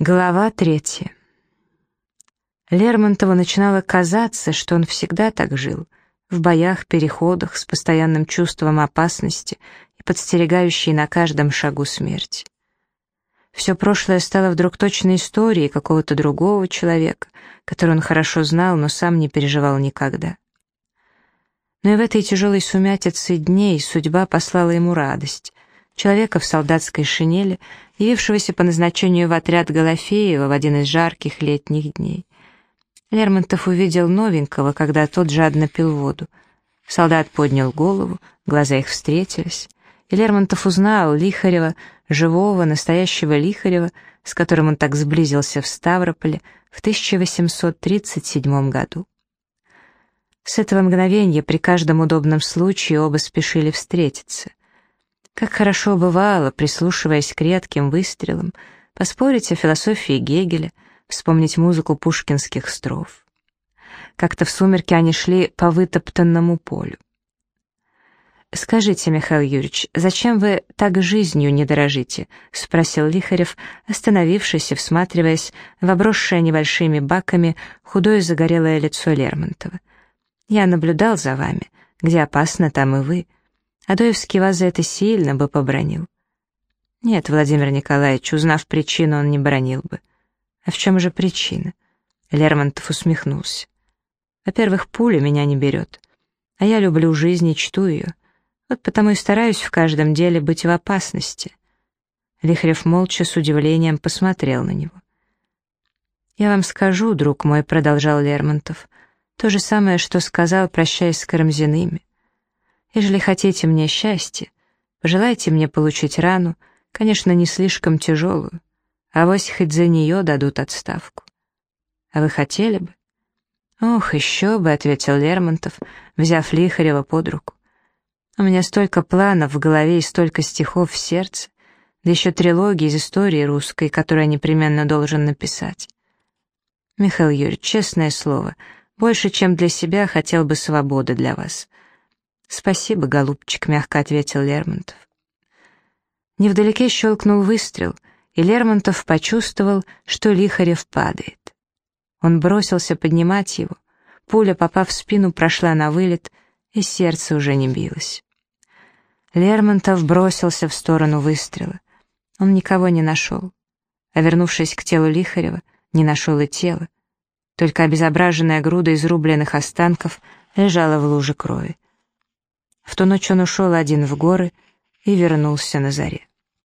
Глава третья. Лермонтову начинало казаться, что он всегда так жил, в боях, переходах, с постоянным чувством опасности и подстерегающей на каждом шагу смерти. Все прошлое стало вдруг точной историей какого-то другого человека, который он хорошо знал, но сам не переживал никогда. Но и в этой тяжелой сумятице дней судьба послала ему радость, человека в солдатской шинели, явившегося по назначению в отряд Голофеева в один из жарких летних дней. Лермонтов увидел новенького, когда тот жадно пил воду. Солдат поднял голову, глаза их встретились, и Лермонтов узнал Лихарева, живого, настоящего Лихарева, с которым он так сблизился в Ставрополе в 1837 году. С этого мгновения при каждом удобном случае оба спешили встретиться. Как хорошо бывало, прислушиваясь к редким выстрелам, поспорить о философии Гегеля, вспомнить музыку пушкинских строф. Как-то в сумерки они шли по вытоптанному полю. «Скажите, Михаил Юрьевич, зачем вы так жизнью не дорожите?» — спросил Лихарев, остановившись и всматриваясь в обросшее небольшими баками худое загорелое лицо Лермонтова. «Я наблюдал за вами. Где опасно, там и вы. Адоевский вас за это сильно бы побронил. Нет, Владимир Николаевич, узнав причину, он не бронил бы. А в чем же причина? Лермонтов усмехнулся. Во-первых, пуля меня не берет. А я люблю жизнь и чту ее. Вот потому и стараюсь в каждом деле быть в опасности. Лихарев молча с удивлением посмотрел на него. «Я вам скажу, друг мой», — продолжал Лермонтов, — «то же самое, что сказал, прощаясь с Карамзиными. Ежели хотите мне счастья, пожелайте мне получить рану, конечно, не слишком тяжелую, а вось хоть за нее дадут отставку. А вы хотели бы? Ох, еще бы, — ответил Лермонтов, взяв Лихарева под руку. У меня столько планов в голове и столько стихов в сердце, да еще трилогии из истории русской, которую я непременно должен написать. Михаил Юрьевич, честное слово, больше, чем для себя, хотел бы свободы для вас. «Спасибо, голубчик», — мягко ответил Лермонтов. Невдалеке щелкнул выстрел, и Лермонтов почувствовал, что Лихарев падает. Он бросился поднимать его. Пуля, попав в спину, прошла на вылет, и сердце уже не билось. Лермонтов бросился в сторону выстрела. Он никого не нашел. А вернувшись к телу Лихарева, не нашел и тело. Только обезображенная груда изрубленных останков лежала в луже крови. В ту ночь он ушел один в горы и вернулся на заре.